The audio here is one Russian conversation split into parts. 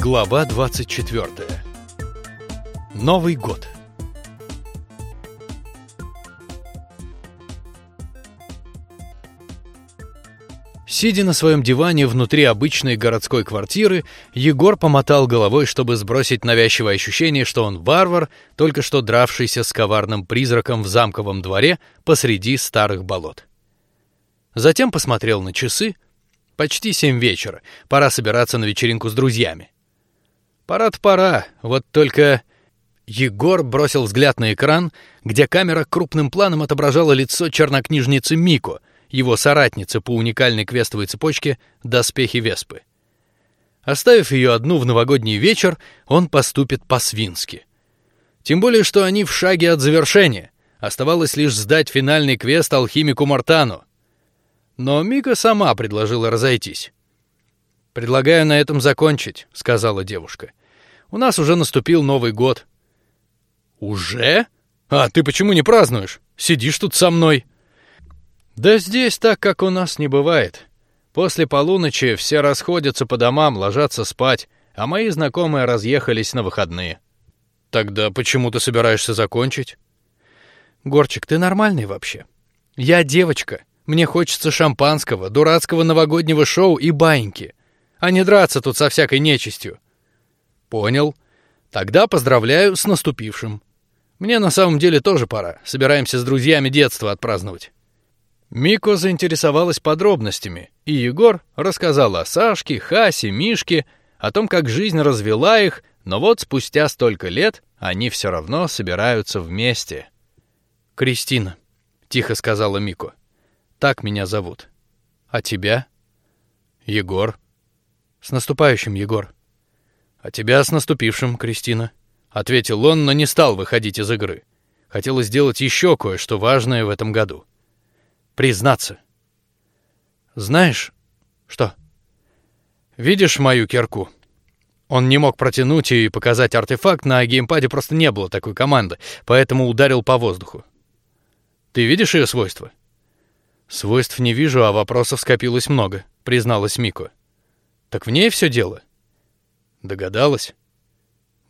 Глава 24. Новый год. Сидя на своем диване внутри обычной городской квартиры, Егор помотал головой, чтобы сбросить навязчивое ощущение, что он варвар, только что дравшийся с коварным призраком в замковом дворе посреди старых болот. Затем посмотрел на часы. Почти семь вечера. Пора собираться на вечеринку с друзьями. Пора-то пора. Вот только Егор бросил взгляд на экран, где камера крупным планом отображала лицо чернокнижницы Мико, его соратницы по уникальной квестовой цепочке «Доспехи Веспы». Оставив ее одну в новогодний вечер, он поступит по-свински. Тем более, что они в шаге от завершения. Оставалось лишь сдать финальный квест алхимику Мартану. Но Мика сама предложила разойтись. Предлагаю на этом закончить, сказала девушка. У нас уже наступил Новый год. Уже? А ты почему не празднуешь? Сидишь тут со мной? Да здесь так, как у нас не бывает. После полуночи все расходятся по домам, ложатся спать, а мои знакомые разъехались на выходные. Тогда почему ты собираешься закончить? Горчик, ты нормальный вообще? Я девочка, мне хочется шампанского, дурацкого новогоднего шоу и баньки, а не драться тут со всякой нечистью. Понял. Тогда поздравляю с наступившим. Мне на самом деле тоже пора. Собираемся с друзьями детства отпраздновать. Мико заинтересовалась подробностями, и Егор рассказал о Сашке, Хасе, Мишке, о том, как жизнь развела их, но вот спустя столько лет они все равно собираются вместе. Кристина, тихо сказала Мико. Так меня зовут. А тебя? Егор. С наступающим, Егор. А тебя с наступившим, Кристина. Ответил он, но не стал выходить из игры. Хотел сделать еще кое-что важное в этом году. Признаться. Знаешь, что? Видишь мою кирку? Он не мог протянуть и показать артефакт, на геймпаде просто не было такой команды, поэтому ударил по воздуху. Ты видишь ее свойства? Свойств не вижу, а вопросов скопилось много, призналась Мико. Так в ней все дело. Догадалась.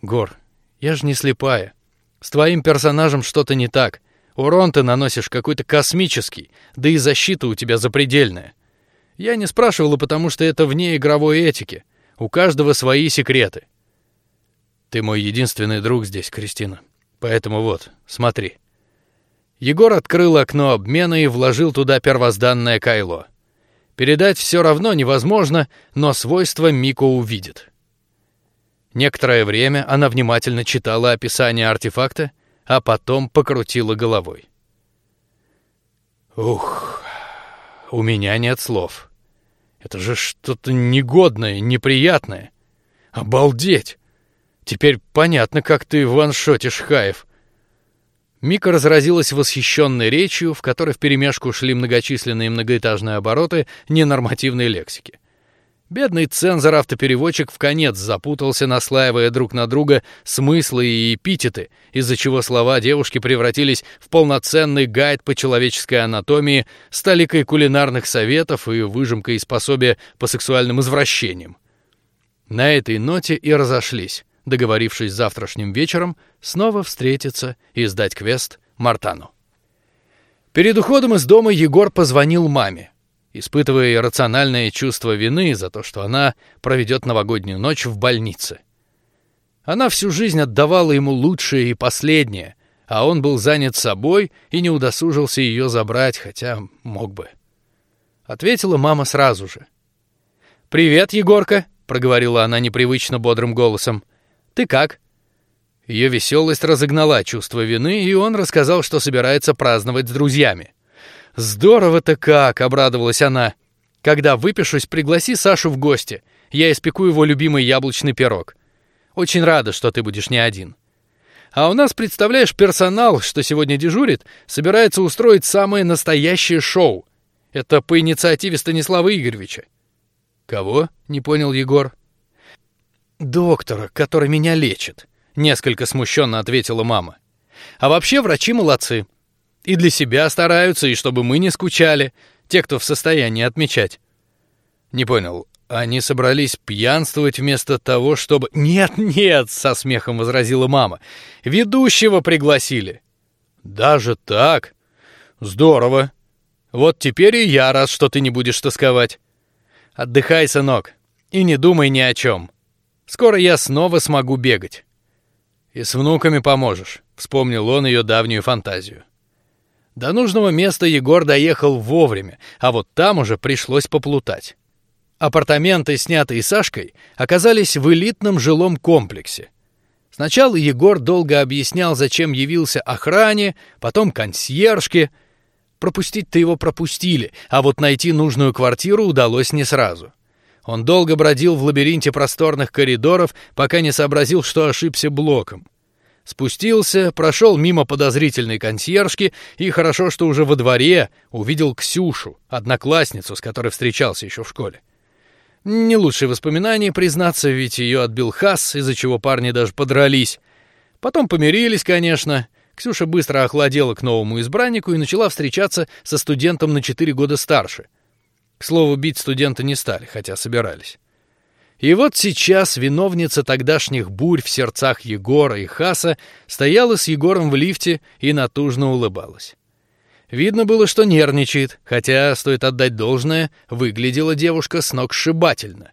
Гор, я же не слепая. С твоим персонажем что-то не так. Урон ты наносишь какой-то космический, да и защита у тебя запредельная. Я не спрашивала, потому что это вне игровой этики. У каждого свои секреты. Ты мой единственный друг здесь, Кристина. Поэтому вот, смотри. Егор открыл окно обмена и вложил туда первозданное кайло. Передать все равно невозможно, но свойства Мико увидит. Некоторое время она внимательно читала описание артефакта, а потом покрутила головой. Ух, у меня нет слов. Это же что-то негодное, неприятное. Обалдеть! Теперь понятно, как ты ваншотишь Хаев. Мика разразилась восхищенной речью, в которой вперемешку шли многочисленные многоэтажные обороты ненормативной лексики. Бедный цензор автопереводчик в конец запутался, наслаивая друг на друга смыслы и эпитеты, из-за чего слова девушки превратились в полноценный гайд по человеческой анатомии с толикой кулинарных советов и выжимкой из пособия по сексуальным извращениям. На этой ноте и разошлись, договорившись завтрашним вечером снова встретиться и сдать квест Мартану. Перед уходом из дома Егор позвонил маме, испытывая иррациональное чувство вины за то, что она проведет новогоднюю ночь в больнице. Она всю жизнь отдавала ему лучшее и последнее, а он был занят собой и не удосужился ее забрать, хотя мог бы. Ответила мама сразу же. Привет, Егорка, проговорила она непривычно бодрым голосом. Ты как? Ее веселость разогнала чувство вины, и он рассказал, что собирается праздновать с друзьями. Здорово-то как, обрадовалась она. Когда выпишусь, пригласи Сашу в гости. Я испеку его любимый яблочный пирог. Очень рада, что ты будешь не один. А у нас, представляешь, персонал, что сегодня дежурит, собирается устроить самое настоящее шоу. Это по инициативе Станислава Игоревича. Кого? Не понял Егор. Доктора, который меня лечит. Несколько смущенно ответила мама. А вообще врачи молодцы. И для себя стараются, и чтобы мы не скучали, те, кто в состоянии отмечать. Не понял, Они собрались пьянствовать вместо того, чтобы... Нет, нет, со смехом возразила мама. Ведущего пригласили. Даже так? Здорово. Вот теперь и я рад, что ты не будешь тосковать. Отдыхай, сынок, и не думай ни о чем. Скоро я снова смогу бегать. И с внуками поможешь. Вспомнил он ее давнюю фантазию. До нужного места Егор доехал вовремя, а вот там уже пришлось поплутать. Апартаменты, снятые Сашкой, оказались в элитном жилом комплексе. Сначала Егор долго объяснял, зачем явился охране, потом консьержке. Пропустить-то его пропустили, а вот найти нужную квартиру удалось не сразу. Он долго бродил в лабиринте просторных коридоров, пока не сообразил, что ошибся блоком. Спустился, прошел мимо подозрительной консьержки и хорошо, что уже во дворе увидел Ксюшу, одноклассницу, с которой встречался еще в школе. Не лучшие воспоминания, признаться, ведь ее отбил Хас, из-за чего парни даже подрались. Потом помирились, конечно. Ксюша быстро охладела к новому избраннику и начала встречаться со студентом на четыре года старше. К слову, бить студента не стали, хотя собирались. И вот сейчас виновница тогдашних бурь в сердцах Егора и Хаса стояла с Егором в лифте и натужно улыбалась. Видно было, что нервничает, хотя стоит отдать должное, выглядела девушка с ног сшибательно.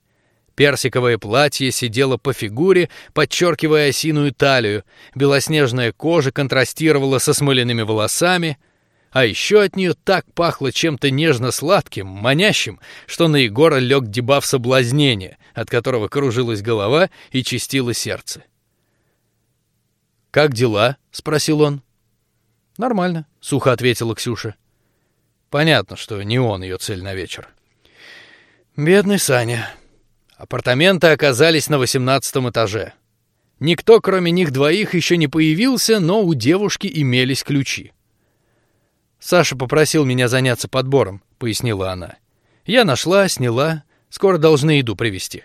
Персиковое платье сидело по фигуре, подчеркивая осиную талию, белоснежная кожа контрастировала со смоляными волосами, а еще от нее так пахло чем-то нежно-сладким, манящим, что на Егора лег дебаф соблазнения, от которого кружилась голова и чистило сердце. Как дела? – спросил он. Нормально, сухо ответила Ксюша. Понятно, что не он ее цель на вечер. Бедный Саня. Апартаменты оказались на восемнадцатом этаже. Никто, кроме них двоих, еще не появился, но у девушки имелись ключи. Саша попросил меня заняться подбором, пояснила она. Я нашла, сняла, скоро должны еду привезти.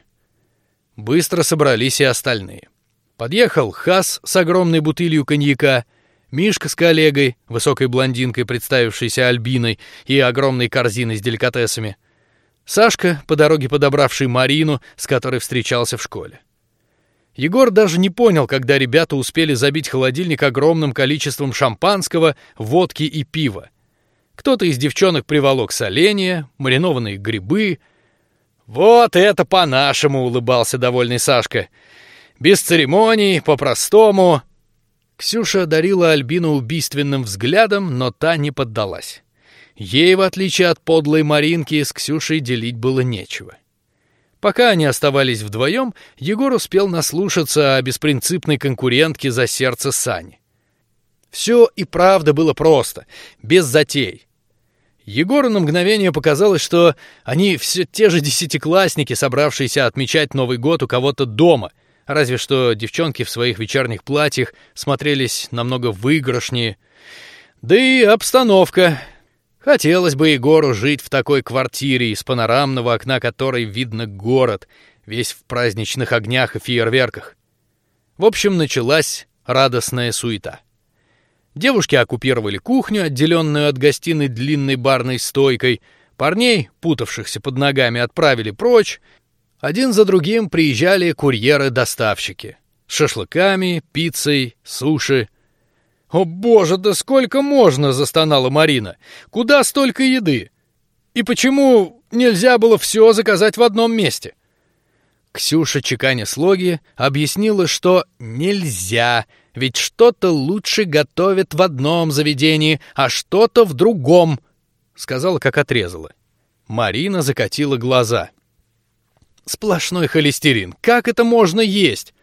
Быстро собрались и остальные. Подъехал Хас с огромной бутылью коньяка, Мишка с коллегой, высокой блондинкой, представившейся Альбиной, и огромной корзиной с деликатесами. Сашка, по дороге подобравший Марину, с которой встречался в школе. Егор даже не понял, когда ребята успели забить холодильник огромным количеством шампанского, водки и пива. Кто-то из девчонок приволок соленья, маринованные грибы. Вот это по-нашему, улыбался довольный Сашка. Без церемоний, по-простому. Ксюша одарила Альбину убийственным взглядом, но та не поддалась. Ей, в отличие от подлой Маринки, с Ксюшей делить было нечего. Пока они оставались вдвоем, Егор успел наслушаться о беспринципной конкурентке за сердце Сани. Все и правда было просто, без затей. Егору на мгновение показалось, что они все те же десятиклассники, собравшиеся отмечать Новый год у кого-то дома, Разве что девчонки в своих вечерних платьях смотрелись намного выигрышнее. Да и обстановка. Хотелось бы Егору жить в такой квартире, из панорамного окна которой видно город, весь в праздничных огнях и фейерверках. В общем, началась радостная суета. Девушки оккупировали кухню, отделенную от гостиной длинной барной стойкой. Парней, путавшихся под ногами, отправили прочь, один за другим приезжали курьеры-доставщики с шашлыками, пиццей, суши. О боже, да сколько можно! застонала Марина. Куда столько еды? И почему нельзя было все заказать в одном месте? Ксюша чеканя слоги объяснила, что нельзя, ведь что-то лучше готовят в одном заведении, а что-то в другом. Сказала, как отрезала. Марина закатила глаза. Сплошной холестерин. Как это можно есть?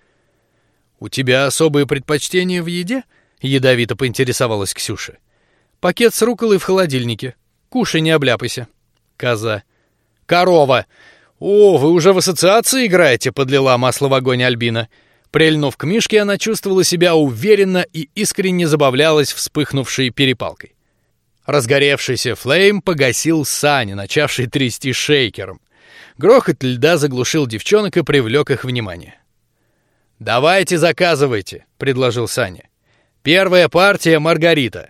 У тебя особые предпочтения в еде? Ядовито поинтересовалась Ксюша. Пакет с руколой в холодильнике. Кушай, не обляпайся. Коза. Корова. О, вы уже в ассоциации играете? Подлила масло в огонь Альбина. Прильнув к Мишке, она чувствовала себя уверенно и искренне забавлялась вспыхнувшей перепалкой. Разгоревшийся флейм погасил Сани, начавший трясти шейкером. Грохот льда заглушил девчонок и привлек их внимание. Давайте заказывайте, предложил Саня. Первая партия Маргарита.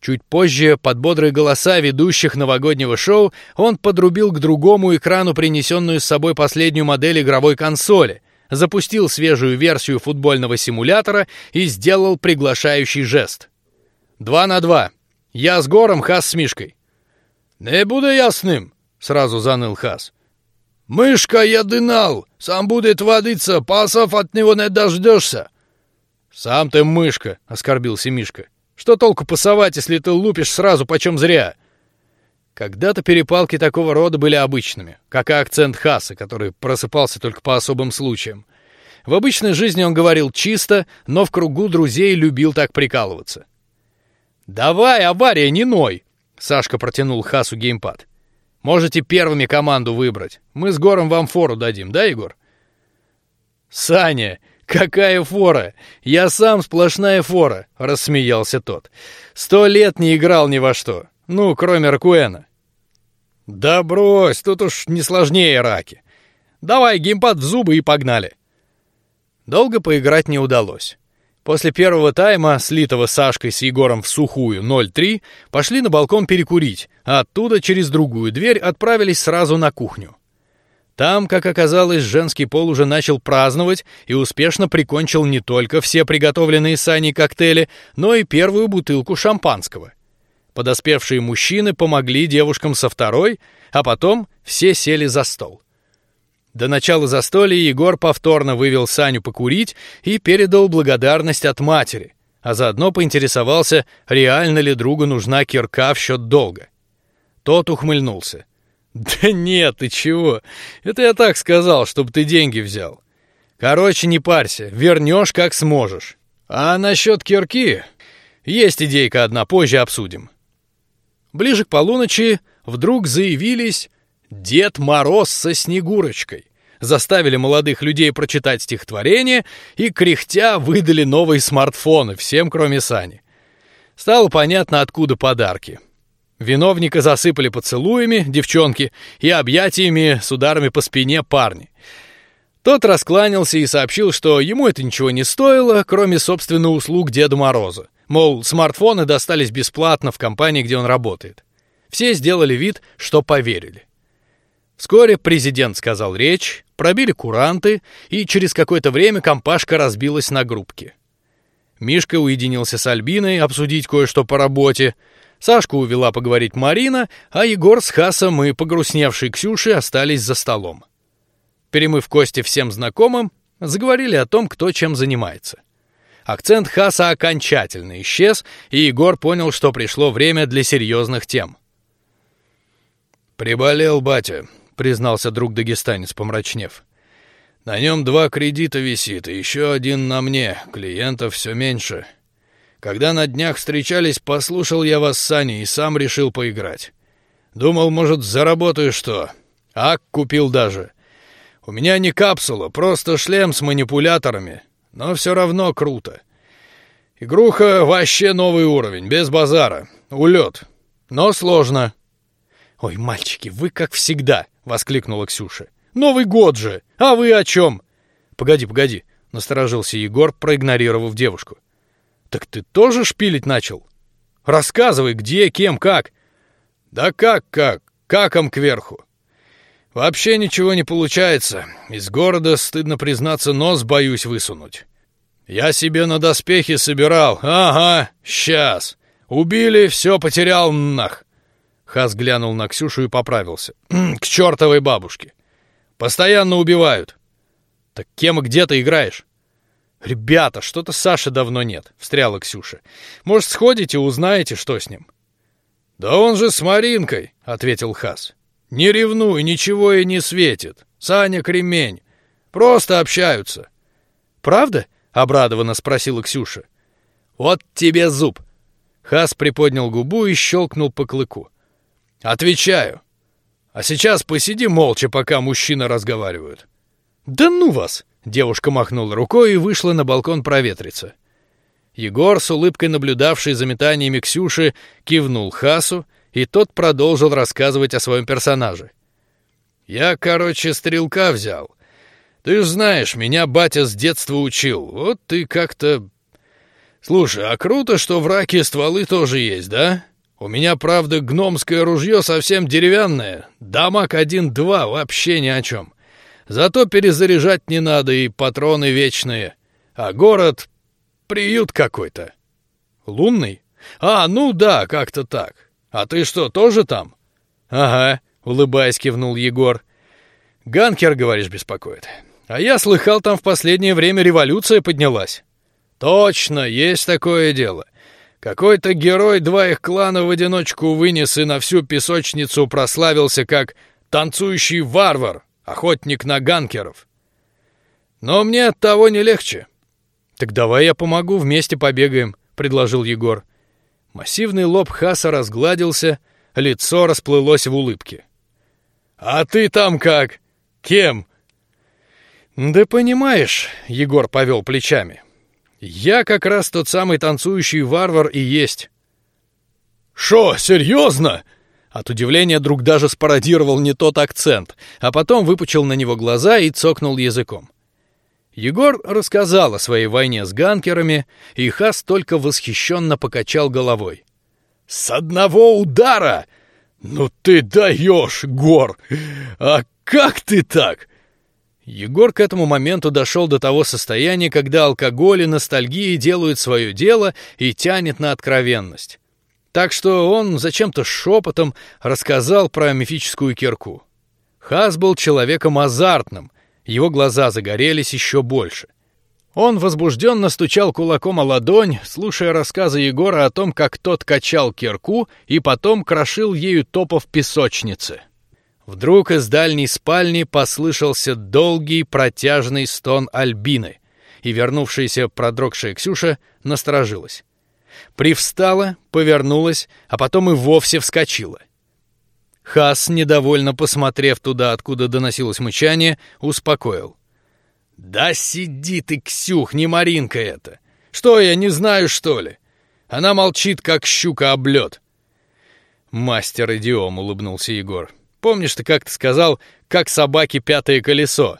Чуть позже, под бодрые голоса ведущих новогоднего шоу, он подрубил к другому экрану принесенную с собой последнюю модель игровой консоли, запустил свежую версию футбольного симулятора и сделал приглашающий жест. «Два на два. Я с Гором, Хас с Мишкой». «Не буду ясным», — сразу заныл Хас. «Мышка ядынал, сам будет водиться, пасов от него не дождешься». «Сам ты мышка», — оскорбился Мишка. Что толку пасовать, если ты лупишь сразу почем зря? Когда-то перепалки такого рода были обычными, как и акцент Хаса, который просыпался только по особым случаям. В обычной жизни он говорил чисто, но в кругу друзей любил так прикалываться. «Давай, авария, не ной!» Сашка протянул Хасу геймпад. «Можете первыми команду выбрать. Мы с Гором вам фору дадим, да, Егор?» «Саня, «Какая фора? Я сам сплошная фора!» — рассмеялся тот. «Сто лет не играл ни во что. Ну, кроме Ракуэна». «Да брось, тут уж не сложнее раки. Давай геймпад в зубы и погнали». Долго поиграть не удалось. После первого тайма, слитого Сашкой с Егором в сухую 0-3, пошли на балкон перекурить, а оттуда через другую дверь отправились сразу на кухню. Там, как оказалось, женский пол уже начал праздновать и успешно прикончил не только все приготовленные Саней коктейли, но и первую бутылку шампанского. Подоспевшие мужчины помогли девушкам со второй, а потом все сели за стол. До начала застолья Егор повторно вывел Саню покурить и передал благодарность от матери, а заодно поинтересовался, реально ли другу нужна кирка в счет долга. Тот ухмыльнулся. Да нет, ты чего? Это я так сказал, чтобы ты деньги взял. Короче, не парься, вернешь как сможешь. А насчет кирки есть идейка одна, позже обсудим. Ближе к полуночи вдруг заявились Дед Мороз со Снегурочкой, заставили молодых людей прочитать стихотворение и кряхтя выдали новые смартфоны всем, кроме Сани. Стало понятно, откуда подарки. Виновника засыпали поцелуями девчонки и объятиями с ударами по спине парни. Тот раскланялся и сообщил, что ему это ничего не стоило, кроме собственных услуг Деда Мороза. Мол, смартфоны достались бесплатно в компании, где он работает. Все сделали вид, что поверили. Вскоре президент сказал речь, пробили куранты, и через какое-то время компашка разбилась на группки. Мишка уединился с Альбиной обсудить кое-что по работе, Сашку увела поговорить Марина, а Егор с Хасом и погрустневшей Ксюшей остались за столом. Перемыв кости всем знакомым, заговорили о том, кто чем занимается. Акцент Хаса окончательно исчез, и Егор понял, что пришло время для серьезных тем. Приболел батя, признался друг дагестанец, помрачнев. На нем два кредита висит, и еще один на мне. Клиентов все меньше. Когда на днях встречались, послушал я вас с Аней и сам решил поиграть. Думал, может, заработаю что. Ак купил даже. У меня не капсула, просто шлем с манипуляторами, но все равно круто. Игруха вообще новый уровень, без базара. Улет. Но сложно. «Ой, мальчики, вы как всегда!» — воскликнула Ксюша. «Новый год же! А вы о чем?» «Погоди, погоди!» — насторожился Егор, проигнорировав девушку. Так ты тоже шпилить начал? Рассказывай, где, кем, как. Да как, как, каком кверху. Вообще ничего не получается. Из города, стыдно признаться, нос боюсь высунуть. Я себе на доспехи собирал. Ага, сейчас. Убили, все потерял нах. Хас глянул на Ксюшу и поправился. К чертовой бабушке. Постоянно убивают. Так кем и где ты играешь? «Ребята, что-то Саши давно нет», — встряла Ксюша. «Может, сходите, узнаете, что с ним?» «Да он же с Маринкой», — ответил Хас. «Не ревнуй, ничего и не светит. Саня кремень. Просто общаются». «Правда?» — обрадованно спросила Ксюша. «Вот тебе зуб!» Хас приподнял губу и щелкнул по клыку. «Отвечаю. А сейчас посиди молча, пока мужчины разговаривают». «Да ну вас!» Девушка махнула рукой и вышла на балкон проветриться. Егор, с улыбкой наблюдавший за метаниями Ксюши, кивнул Хасу, и тот продолжил рассказывать о своем персонаже. «Я, короче, стрелка взял. Ты ж знаешь, меня батя с детства учил. Вот ты как-то Слушай, а круто, что в раке стволы тоже есть, да? У меня, правда, гномское ружье совсем деревянное. Дамаг один-два вообще ни о чем. Зато перезаряжать не надо и патроны вечные. А город — приют какой-то. Лунный? А, ну да, как-то так. А ты что, тоже там? Ага, улыбаясь, кивнул Егор. Ганкер, говоришь, беспокоит. А я слыхал, там в последнее время революция поднялась. Точно, есть такое дело. Какой-то герой два их клана в одиночку вынес и на всю песочницу прославился как танцующий варвар, охотник на ганкеров. Но мне от того не легче. Так давай я помогу, вместе побегаем, предложил Егор. Массивный лоб Хаса разгладился, лицо расплылось в улыбке. А ты там как? Кем? Да понимаешь, Егор повел плечами. Я как раз тот самый танцующий варвар и есть. Шо, серьезно? От удивления друг даже спародировал не тот акцент, а потом выпучил на него глаза и цокнул языком. Егор рассказал о своей войне с ганкерами, и Хас только восхищенно покачал головой. С одного удара! Ну ты даешь, Гор! А как ты так? Егор к этому моменту дошел до того состояния, когда алкоголь и ностальгия делают свое дело и тянет на откровенность. Так что он зачем-то шепотом рассказал про мифическую кирку. Хас был человеком азартным, его глаза загорелись еще больше. Он возбужденно стучал кулаком о ладонь, слушая рассказы Егора о том, как тот качал кирку и потом крошил ею топов песочницы. Вдруг из дальней спальни послышался долгий протяжный стон Альбины, и вернувшаяся продрогшая Ксюша насторожилась. Привстала, повернулась, а потом и вовсе вскочила. Хас, недовольно посмотрев туда, откуда доносилось мычание, успокоил. Да сиди ты, Ксюх, не Маринка это. Что я не знаю что ли? Она молчит, как щука об лед. Мастер идиом, улыбнулся Егор. Помнишь, ты как-то сказал, как собаки пятое колесо?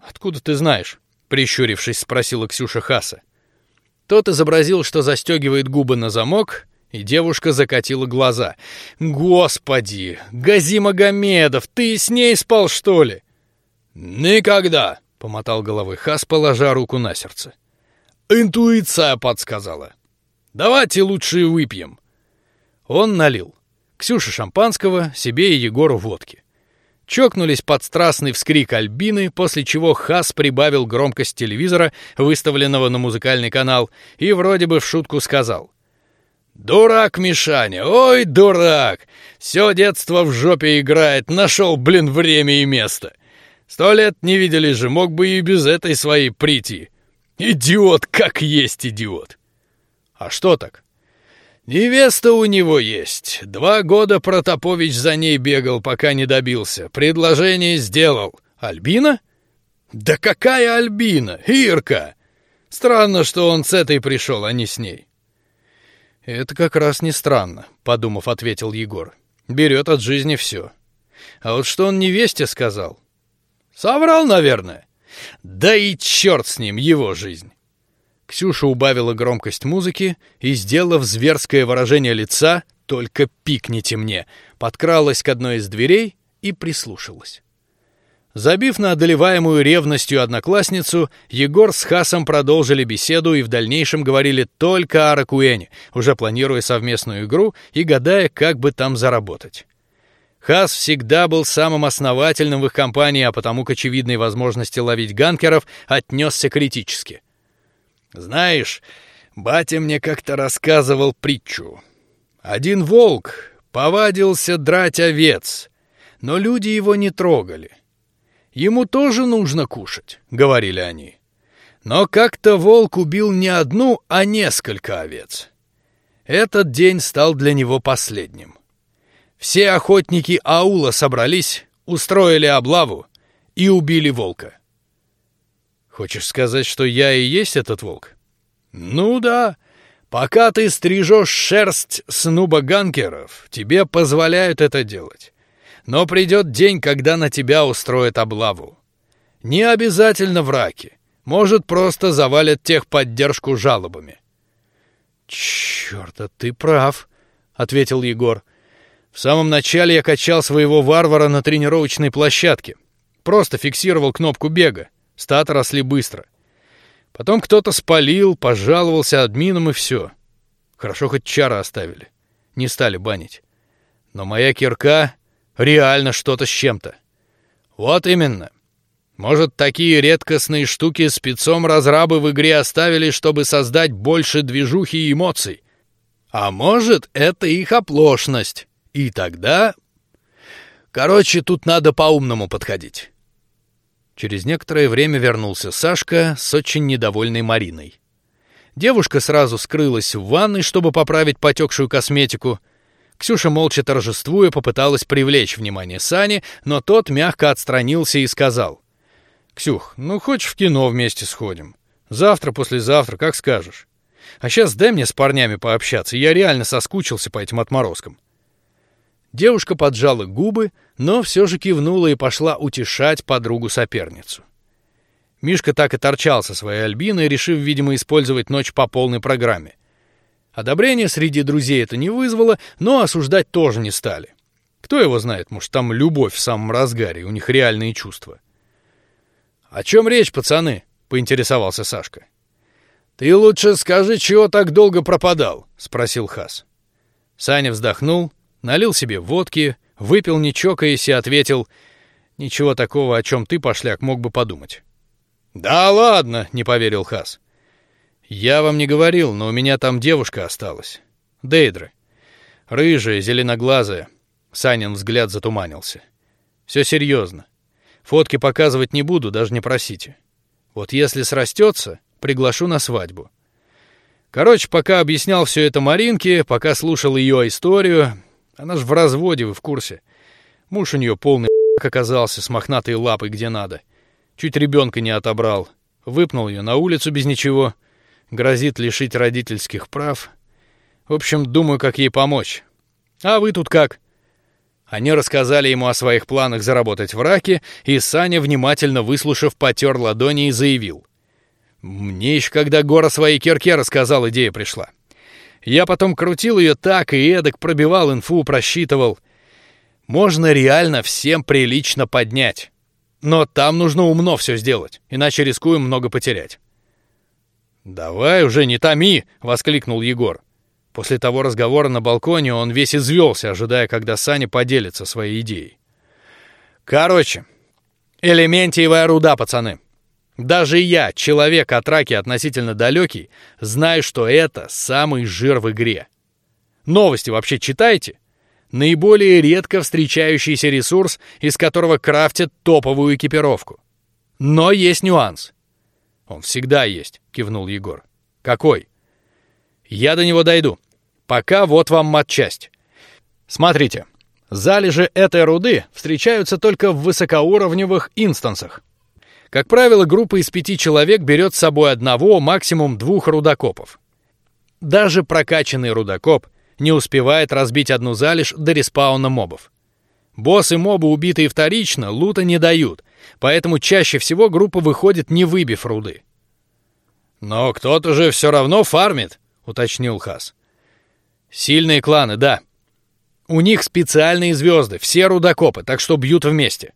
Откуда ты знаешь? Прищурившись, спросила Ксюша Хаса. Тот изобразил, что застегивает губы на замок, и девушка закатила глаза. Господи, Гази Магомедов, ты с ней спал что ли? Никогда, помотал головой Хас, положа руку на сердце. Интуиция подсказала. Давайте лучше выпьем. Он налил. Ксюше шампанского, себе и Егору водки. Чокнулись под страстный вскрик Альбины, после чего Хас прибавил громкость телевизора, выставленного на музыкальный канал, и вроде бы в шутку сказал: "Дурак Мишаня, ой, дурак! Все детство в жопе играет, нашел, блин, время и место. Сто лет не видели же, мог бы и без этой своей прийти. Идиот, как есть идиот. А что так? Невеста у него есть. Два года Протопович за ней бегал, пока не добился. Предложение сделал. Альбина? Да какая Альбина? Ирка! Странно, что он с этой пришел, а не с ней. Это как раз не странно, подумав, ответил Егор. Берет от жизни все. А вот что он невесте сказал? Соврал, наверное. Да и черт с ним, его жизнь. Ксюша убавила громкость музыки и, сделав зверское выражение лица, только пикните мне, подкралась к одной из дверей и прислушалась. Забив на одолеваемую ревностью одноклассницу, Егор с Хасом продолжили беседу и в дальнейшем говорили только о Ракуэне, уже планируя совместную игру и гадая, как бы там заработать. Хас всегда был самым основательным в их компании, а потому к очевидной возможности ловить ганкеров отнесся критически. Знаешь, батя мне как-то рассказывал притчу. Один волк повадился драть овец, но люди его не трогали. Ему тоже нужно кушать, говорили они. Но как-то волк убил не одну, а несколько овец. Этот день стал для него последним. Все охотники аула собрались, устроили облаву и убили волка. Хочешь сказать, что я и есть этот волк? Ну да. Пока ты стрижешь шерсть снуба ганкеров, тебе позволяют это делать. Но придет день, когда на тебя устроят облаву. Не обязательно в раке. Может, просто завалят техподдержку жалобами. Черт, а ты прав, ответил Егор. В самом начале я качал своего варвара на тренировочной площадке. Просто фиксировал кнопку бега. Статы росли быстро. Потом кто-то спалил, пожаловался админам и все. Хорошо хоть чара оставили, не стали банить. Но моя кирка реально что-то с чем-то. Вот именно. Может, такие редкостные штуки спецом разрабы в игре оставили, чтобы создать больше движухи и эмоций. А может, это их оплошность. И тогда... Короче, тут надо по-умному подходить. Через некоторое время вернулся Сашка с очень недовольной Мариной. Девушка сразу скрылась в ванной, чтобы поправить потекшую косметику. Ксюша молча торжествуя попыталась привлечь внимание Сани, но тот мягко отстранился и сказал: "Ксюх, ну хочешь в кино вместе сходим? Завтра, послезавтра, как скажешь. А сейчас дай мне с парнями пообщаться, я реально соскучился по этим отморозкам". Девушка поджала губы, но все же кивнула и пошла утешать подругу-соперницу. Мишка так и торчал со своей Альбиной, решив, видимо, использовать ночь по полной программе. Одобрения среди друзей это не вызвало, но осуждать тоже не стали. Кто его знает, может, там любовь в самом разгаре, у них реальные чувства. О чем речь, пацаны? поинтересовался Сашка. Ты лучше скажи, чего так долго пропадал, спросил Хас. Саня вздохнул, налил себе водки, выпил не чокаясь и ответил: "Ничего такого, о чем ты, пошляк, мог бы подумать". Да ладно, не поверил Хас. Я вам не говорил, но у меня там девушка осталась. Дейдра, рыжая, зеленоглазая. Санин взгляд затуманился. Все серьезно. Фотки показывать не буду, даже не просите. Вот если срастется, приглашу на свадьбу. Короче, пока объяснял все это Маринке, пока слушал ее историю, она ж в разводе, вы в курсе. Муж у нее полный оказался с мохнатой лапой где надо. Чуть ребенка не отобрал. Выпнул ее на улицу без ничего. Грозит лишить родительских прав. В общем, думаю, как ей помочь. А вы тут как? Они рассказали ему о своих планах заработать в раке, и Саня, внимательно выслушав, потер ладони и заявил: "Мне еще когда Гора своей кирке рассказал, идея пришла. Я потом крутил ее так и эдак, пробивал инфу, просчитывал. Можно реально всем прилично поднять. Но там нужно умно все сделать, иначе рискуем много потерять. Давай уже не томи, воскликнул Егор. После того разговора на балконе он весь извелся, ожидая, когда Саня поделится своей идеей. Короче, элементиевая руда, пацаны. Даже я, человек от раки относительно далекий, знаю, что это самый жир в игре. Новости вообще читаете? наиболее редко встречающийся ресурс, из которого крафтят топовую экипировку. Но есть нюанс. Он всегда есть, кивнул Егор. Какой? Я до него дойду. Пока вот вам матчасть. Смотрите, залежи этой руды встречаются только в высокоуровневых инстансах. Как правило, группа из пяти человек берет с собой одного, максимум двух рудокопов. Даже прокачанный рудокоп не успевает разбить одну залежь до респауна мобов. Боссы мобы, убитые вторично, лута не дают, поэтому чаще всего группа выходит не выбив руды. Но кто-то же все равно фармит, уточнил Хас. Сильные кланы, да. У них специальные звезды, все рудокопы, так что бьют вместе.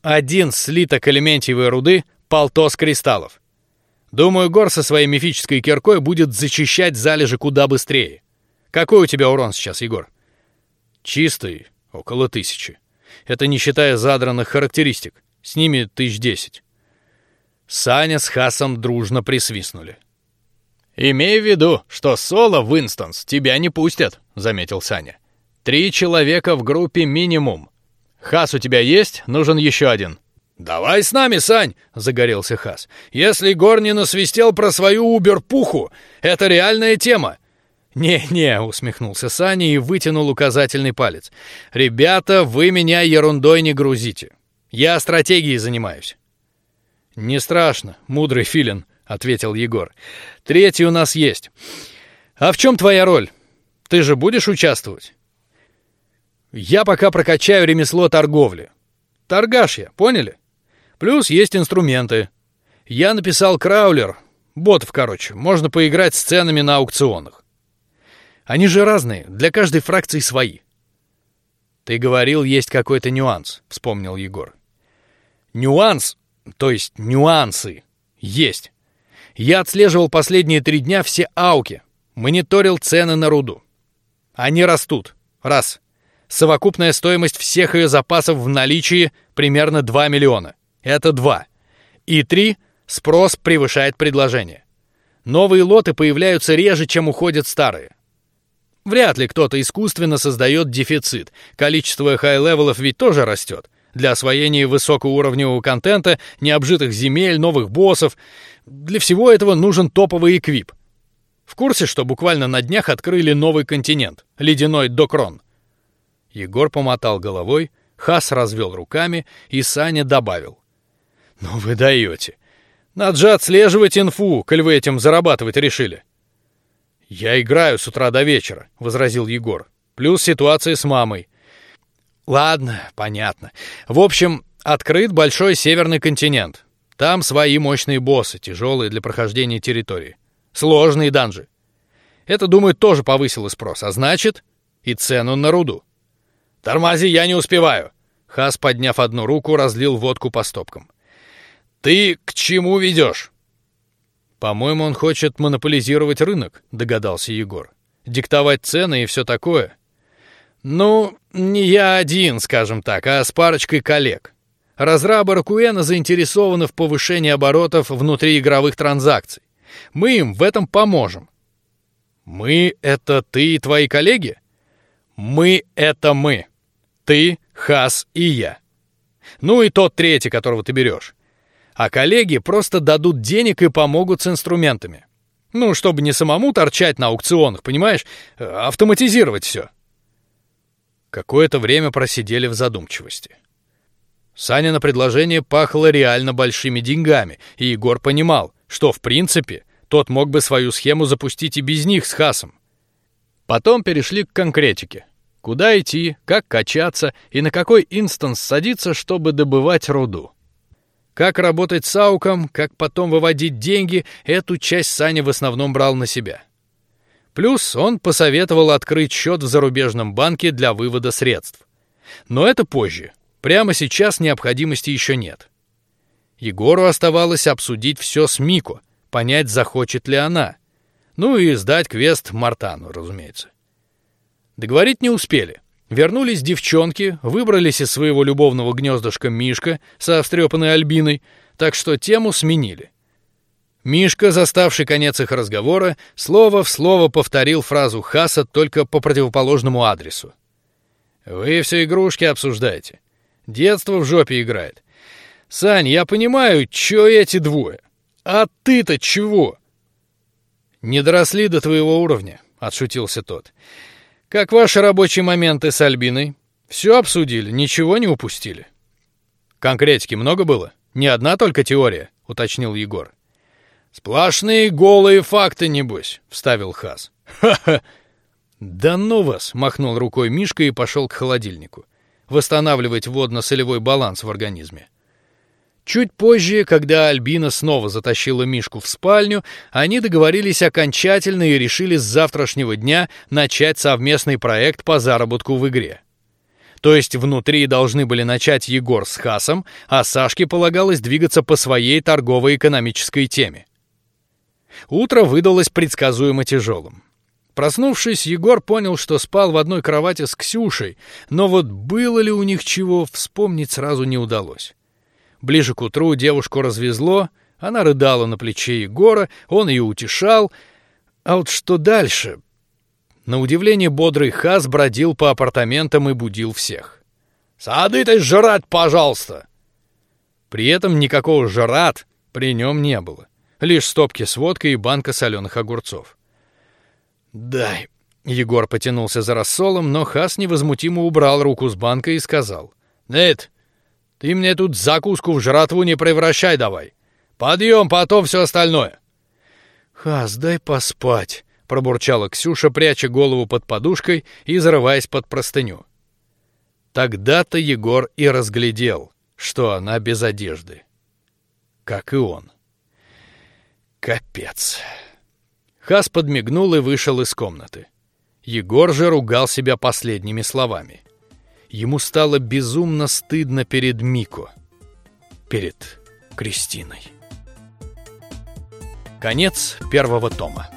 Один слиток элементиевой руды — полтос кристаллов. Думаю, Гор со своей мифической киркой будет зачищать залежи куда быстрее. Какой у тебя урон сейчас, Егор? Чистый, около тысячи. Это не считая задранных характеристик. С ними тысяч десять. Саня с Хасом дружно присвистнули. Имей в виду, что соло в инстанс тебя не пустят, заметил Саня. Три человека в группе минимум. Хас у тебя есть? Нужен еще один. Давай с нами, Сань, загорелся Хас. Если Гор не про свою убер-пуху, это реальная тема. «Не-не», — усмехнулся Саня и вытянул указательный палец. «Ребята, вы меня ерундой не грузите. Я стратегией занимаюсь». «Не страшно, мудрый филин», — ответил Егор. «Третий у нас есть. А в чем твоя роль? Ты же будешь участвовать?» «Я пока прокачаю ремесло торговли. Торгаш я, поняли? Плюс есть инструменты. Я написал краулер, ботов, короче, можно поиграть с ценами на аукционах. Они же разные, для каждой фракции свои. Ты говорил, есть какой-то нюанс, вспомнил Егор. Нюанс, то есть нюансы, есть. Я отслеживал последние три дня все ауки, мониторил цены на руду. Они растут. Раз. Совокупная стоимость всех ее запасов в наличии примерно 2 миллиона. Это два. И три. Спрос превышает предложение. Новые лоты появляются реже, чем уходят старые. Вряд ли кто-то искусственно создает дефицит. Количество хай-левелов ведь тоже растет. Для освоения высокоуровневого контента, необжитых земель, новых боссов. Для всего этого нужен топовый эквип. В курсе, что буквально на днях открыли новый континент — ледяной Докрон. Егор помотал головой, Хас развел руками, и Саня добавил: "Ну вы даете. Надо же отслеживать инфу, коль вы этим зарабатывать решили". Я играю с утра до вечера, возразил Егор. Плюс ситуация с мамой. Ладно, понятно. В общем, открыт большой северный континент. Там свои мощные боссы, тяжелые для прохождения территории. Сложные данжи. Это, думаю, тоже повысило спрос, а значит и цену на руду. Тормози, я не успеваю. Хас, подняв одну руку, разлил водку по стопкам. Ты к чему ведешь? По-моему, он хочет монополизировать рынок, догадался Егор. Диктовать цены и все такое. Ну, не я один, скажем так, а с парочкой коллег. Разрабы Ракуэна заинтересованы в повышении оборотов внутри игровых транзакций. Мы им в этом поможем. Мы — это ты и твои коллеги? Мы — это мы. Ты, Хас и я. Ну и тот третий, которого ты берешь. А коллеги просто дадут денег и помогут с инструментами. Ну, чтобы не самому торчать на аукционах, понимаешь? Автоматизировать все. Какое-то время просидели в задумчивости. Саня на предложение пахло реально большими деньгами, и Егор понимал, что в принципе тот мог бы свою схему запустить и без них с Хасом. Потом перешли к конкретике. Куда идти, как качаться и на какой инстанс садиться, чтобы добывать руду. Как работать с ауком, как потом выводить деньги, эту часть Саня в основном брал на себя. Плюс он посоветовал открыть счет в зарубежном банке для вывода средств. Но это позже. Прямо сейчас необходимости еще нет. Егору оставалось обсудить все с Мико, понять, захочет ли она. Ну и сдать квест Мартану, разумеется. Договорить не успели. Вернулись девчонки, выбрались из своего любовного гнездышка Мишка со встрепанной Альбиной, так что тему сменили. Мишка, заставший конец их разговора, слово в слово повторил фразу Хаса только по противоположному адресу. Вы все игрушки обсуждаете. Детство в жопе играет. Сань, я понимаю, чё эти двое. А ты-то чего? Не доросли до твоего уровня, отшутился тот. Как ваши рабочие моменты с Альбиной? Все обсудили, ничего не упустили. Конкретики много было? Не одна только теория, уточнил Егор. Сплошные голые факты, небось, вставил Хас. Ха-ха. Да ну вас, махнул рукой Мишка и пошел к холодильнику, восстанавливать водно-солевой баланс в организме. Чуть позже, когда Альбина снова затащила Мишку в спальню, они договорились окончательно и решили с завтрашнего дня начать совместный проект по заработку в игре. То есть внутри должны были начать Егор с Хасом, а Сашке полагалось двигаться по своей торгово-экономической теме. Утро выдалось предсказуемо тяжелым. Проснувшись, Егор понял, что спал в одной кровати с Ксюшей, но вот было ли у них чего, вспомнить сразу не удалось. Ближе к утру девушку развезло, она рыдала на плече Егора, он ее утешал. А вот что дальше? На удивление бодрый Хас бродил по апартаментам и будил всех. Сады ты жрать, пожалуйста. При этом никакого жрат при нем не было, лишь стопки с водкой и банка соленых огурцов. Дай. Егор потянулся за рассолом, но Хас невозмутимо убрал руку с банкой и сказал: "Нет, ты мне тут закуску в жратву не превращай давай. Подъем, потом все остальное. Хас, дай поспать, пробурчала Ксюша, пряча голову под подушкой и зарываясь под простыню. Тогда-то Егор и разглядел, что она без одежды, как и он. Капец. Хас подмигнул и вышел из комнаты. Егор же ругал себя последними словами. Ему стало безумно стыдно перед Мико, перед Кристиной. Конец первого тома.